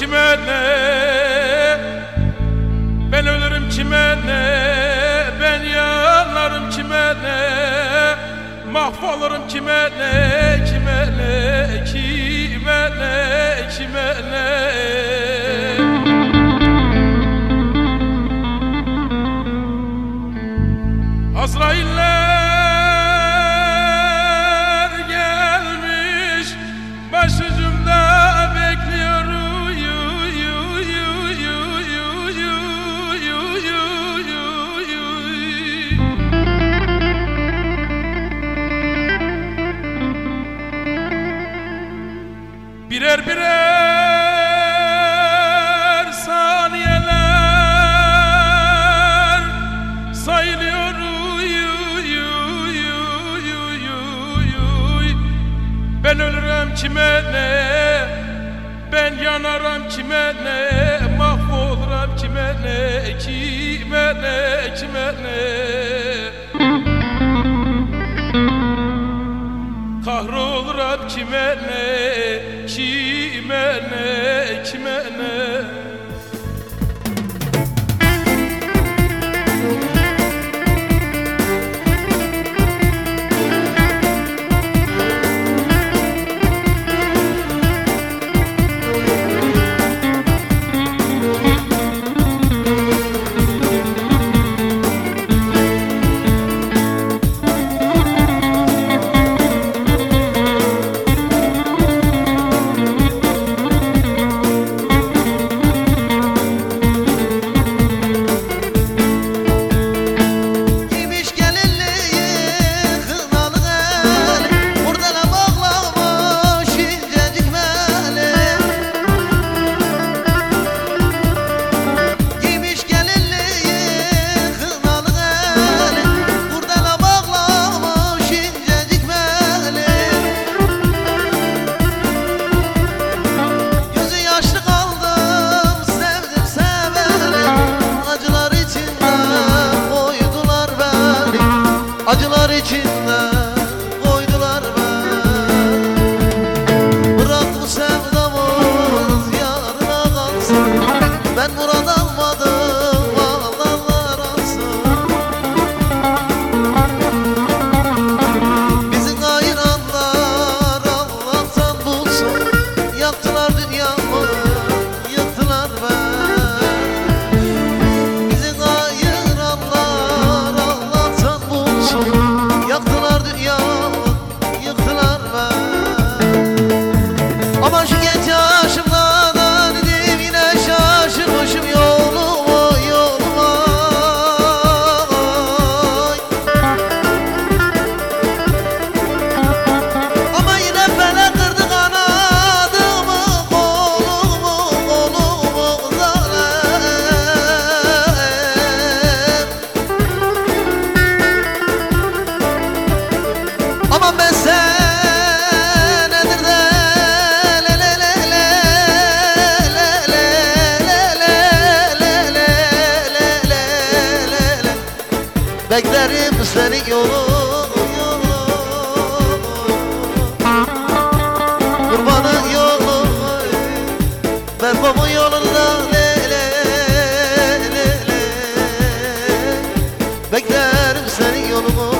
kime ne? Ben ölürüm kime ne? Ben yanarım kime ne? Mahvolurum kime ne? Kime ne? Kime ne? Kime ne? birer birer saniyeler. Sayılıyor uy, uy, uy, uy, uy, uy. Ben ölürüm kime ne? Ben yanarım kime ne? Mahvolurum kime ne? Kime ne kime ne? Yeah. içinden Beklerim senin yolun Kurbanın yolu Ben babamın yolunda le, le, le, le. Beklerim senin yolunu